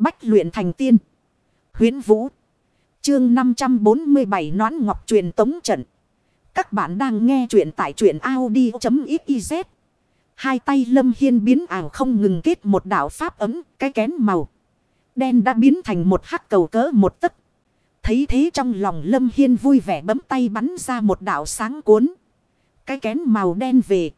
Bách luyện thành tiên. Huyến Vũ. Chương 547 nón ngọc truyền tống trận. Các bạn đang nghe truyện tại truyện Audi.xyz. Hai tay Lâm Hiên biến ảo không ngừng kết một đạo pháp ấm, cái kén màu. Đen đã biến thành một hắc cầu cỡ một tấc. Thấy thế trong lòng Lâm Hiên vui vẻ bấm tay bắn ra một đạo sáng cuốn. Cái kén màu đen về.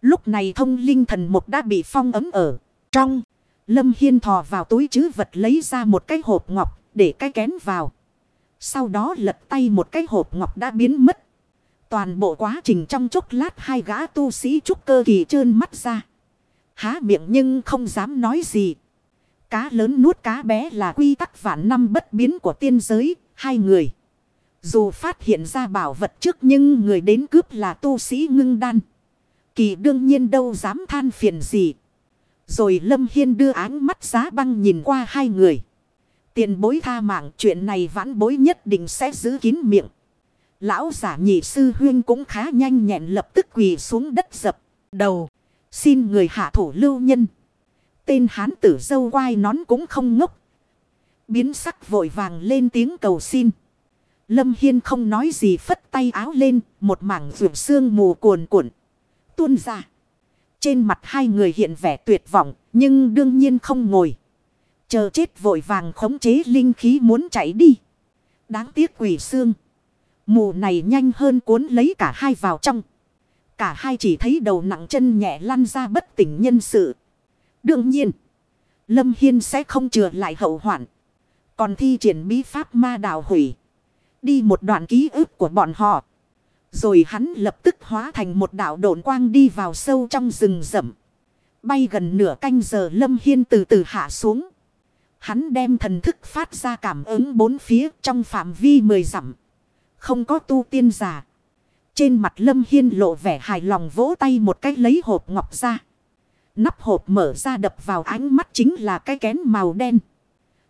Lúc này thông linh thần một đã bị phong ấm ở. Trong. Lâm Hiên thò vào túi chứ vật lấy ra một cái hộp ngọc để cái kén vào. Sau đó lật tay một cái hộp ngọc đã biến mất. Toàn bộ quá trình trong chốc lát hai gã tu sĩ trúc cơ kỳ trơn mắt ra. Há miệng nhưng không dám nói gì. Cá lớn nuốt cá bé là quy tắc vạn năm bất biến của tiên giới, hai người. Dù phát hiện ra bảo vật trước nhưng người đến cướp là tu sĩ ngưng đan. Kỳ đương nhiên đâu dám than phiền gì. Rồi Lâm Hiên đưa áng mắt giá băng nhìn qua hai người. Tiền bối tha mạng, chuyện này vãn bối nhất định sẽ giữ kín miệng. Lão giả nhị sư huyên cũng khá nhanh nhẹn lập tức quỳ xuống đất dập. Đầu. Xin người hạ thủ lưu nhân. Tên hán tử dâu quai nón cũng không ngốc. Biến sắc vội vàng lên tiếng cầu xin. Lâm Hiên không nói gì, phất tay áo lên. Một mảng ruột xương mù cuồn cuộn. Tuôn ra. Trên mặt hai người hiện vẻ tuyệt vọng. Nhưng đương nhiên không ngồi. Chờ chết vội vàng khống chế linh khí muốn chạy đi. Đáng tiếc quỷ xương. Mù này nhanh hơn cuốn lấy cả hai vào trong. Cả hai chỉ thấy đầu nặng chân nhẹ lăn ra bất tỉnh nhân sự. Đương nhiên. Lâm Hiên sẽ không chừa lại hậu hoạn. Còn thi triển bí pháp ma đào hủy. Đi một đoạn ký ức của bọn họ. Rồi hắn lập tức hóa thành một đạo độn quang đi vào sâu trong rừng rậm. Bay gần nửa canh giờ Lâm Hiên từ từ hạ xuống. Hắn đem thần thức phát ra cảm ứng bốn phía trong phạm vi mười dặm. Không có tu tiên giả. Trên mặt Lâm Hiên lộ vẻ hài lòng vỗ tay một cách lấy hộp ngọc ra. Nắp hộp mở ra đập vào ánh mắt chính là cái kén màu đen.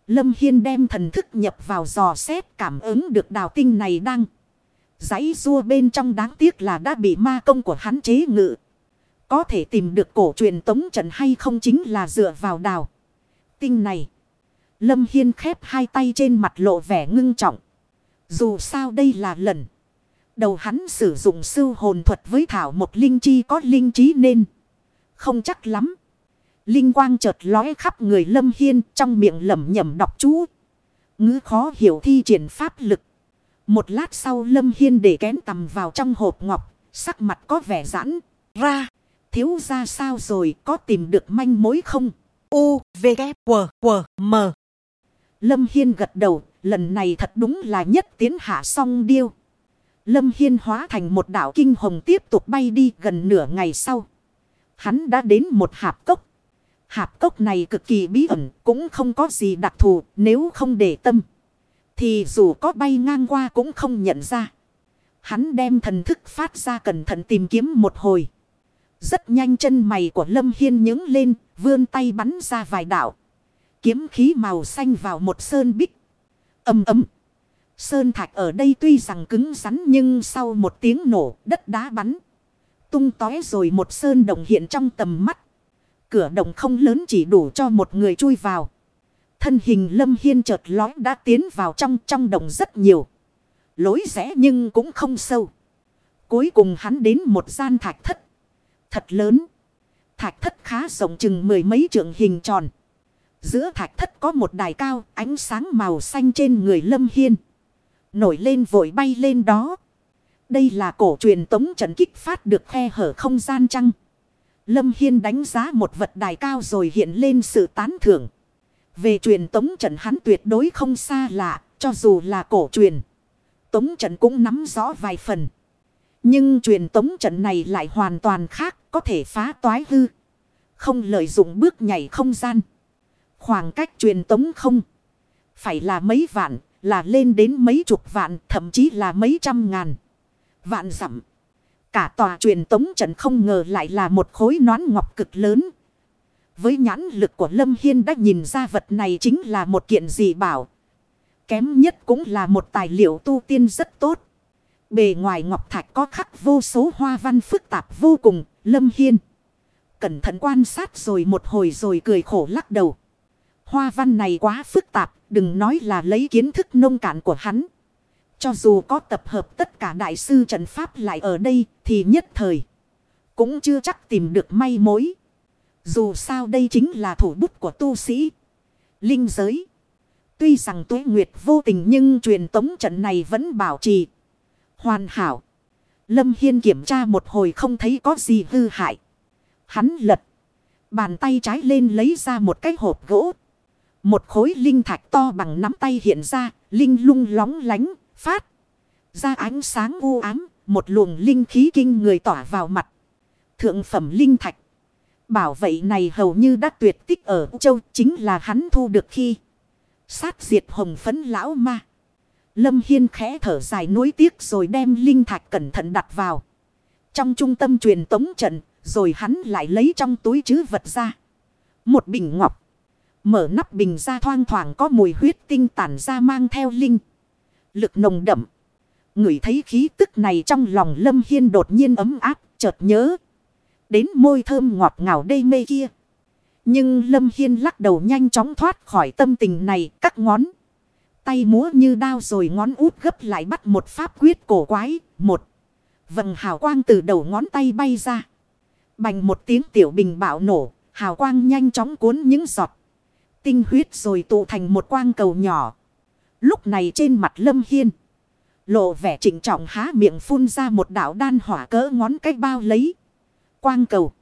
Lâm Hiên đem thần thức nhập vào dò xét cảm ứng được đào tinh này đang. Giấy rua bên trong đáng tiếc là đã bị ma công của hắn chế ngự. Có thể tìm được cổ truyền tống trận hay không chính là dựa vào đào. Tinh này. Lâm Hiên khép hai tay trên mặt lộ vẻ ngưng trọng. Dù sao đây là lần. Đầu hắn sử dụng sư hồn thuật với thảo một linh chi có linh trí nên. Không chắc lắm. Linh quang chợt lói khắp người Lâm Hiên, trong miệng lẩm nhẩm đọc chú. Ngữ khó hiểu thi triển pháp lực. Một lát sau Lâm Hiên để kén tầm vào trong hộp ngọc. Sắc mặt có vẻ giãn ra. Thiếu ra sao rồi có tìm được manh mối không? U, V, K, W, W, M. Lâm Hiên gật đầu, lần này thật đúng là nhất tiến hạ song điêu. Lâm Hiên hóa thành một đảo kinh hồng tiếp tục bay đi gần nửa ngày sau. Hắn đã đến một hạp cốc. Hạp cốc này cực kỳ bí ẩn, cũng không có gì đặc thù, nếu không để tâm. Thì dù có bay ngang qua cũng không nhận ra. Hắn đem thần thức phát ra cẩn thận tìm kiếm một hồi. Rất nhanh chân mày của Lâm Hiên nhướng lên, vươn tay bắn ra vài đảo. Kiếm khí màu xanh vào một sơn bích. Âm ấm. Sơn thạch ở đây tuy rằng cứng rắn nhưng sau một tiếng nổ đất đá bắn. Tung tói rồi một sơn đồng hiện trong tầm mắt. Cửa đồng không lớn chỉ đủ cho một người chui vào. Thân hình lâm hiên chợt lói đã tiến vào trong trong đồng rất nhiều. Lối rẽ nhưng cũng không sâu. Cuối cùng hắn đến một gian thạch thất. Thật lớn. Thạch thất khá rộng chừng mười mấy trượng hình tròn. Giữa thạch thất có một đài cao, ánh sáng màu xanh trên người Lâm Hiên. Nổi lên vội bay lên đó. Đây là cổ truyền tống trận kích phát được khe hở không gian trăng. Lâm Hiên đánh giá một vật đài cao rồi hiện lên sự tán thưởng. Về truyền tống trận hắn tuyệt đối không xa lạ, cho dù là cổ truyền. Tống trận cũng nắm rõ vài phần. Nhưng truyền tống trận này lại hoàn toàn khác, có thể phá toái hư. Không lợi dụng bước nhảy không gian. Khoảng cách truyền tống không. Phải là mấy vạn, là lên đến mấy chục vạn, thậm chí là mấy trăm ngàn. Vạn dặm. Cả tòa truyền tống trận không ngờ lại là một khối nón ngọc cực lớn. Với nhãn lực của Lâm Hiên đã nhìn ra vật này chính là một kiện dị bảo. Kém nhất cũng là một tài liệu tu tiên rất tốt. Bề ngoài ngọc thạch có khắc vô số hoa văn phức tạp vô cùng, Lâm Hiên. Cẩn thận quan sát rồi một hồi rồi cười khổ lắc đầu. Hoa văn này quá phức tạp, đừng nói là lấy kiến thức nông cạn của hắn. Cho dù có tập hợp tất cả đại sư trận pháp lại ở đây thì nhất thời. Cũng chưa chắc tìm được may mối. Dù sao đây chính là thủ bút của tu sĩ. Linh giới. Tuy rằng tuế nguyệt vô tình nhưng truyền tống trận này vẫn bảo trì. Hoàn hảo. Lâm Hiên kiểm tra một hồi không thấy có gì hư hại. Hắn lật. Bàn tay trái lên lấy ra một cái hộp gỗ. Một khối linh thạch to bằng nắm tay hiện ra. Linh lung lóng lánh. Phát. Ra ánh sáng u ám. Một luồng linh khí kinh người tỏa vào mặt. Thượng phẩm linh thạch. Bảo vậy này hầu như đã tuyệt tích ở châu. Chính là hắn thu được khi. Sát diệt hồng phấn lão ma. Lâm Hiên khẽ thở dài nuối tiếc rồi đem linh thạch cẩn thận đặt vào. Trong trung tâm truyền tống trận, rồi hắn lại lấy trong túi chứ vật ra. Một bình ngọc. Mở nắp bình ra thoang thoảng có mùi huyết tinh tản ra mang theo linh. Lực nồng đậm. Người thấy khí tức này trong lòng Lâm Hiên đột nhiên ấm áp, chợt nhớ. Đến môi thơm ngọt ngào đây mê kia. Nhưng Lâm Hiên lắc đầu nhanh chóng thoát khỏi tâm tình này, các ngón. Tay múa như đao rồi ngón út gấp lại bắt một pháp quyết cổ quái, một. Vầng hào quang từ đầu ngón tay bay ra. Bành một tiếng tiểu bình bạo nổ, hào quang nhanh chóng cuốn những giọt. Tinh huyết rồi tụ thành một quang cầu nhỏ. Lúc này trên mặt Lâm Hiên. Lộ vẻ trịnh trọng há miệng phun ra một đạo đan hỏa cỡ ngón cách bao lấy. Quang cầu.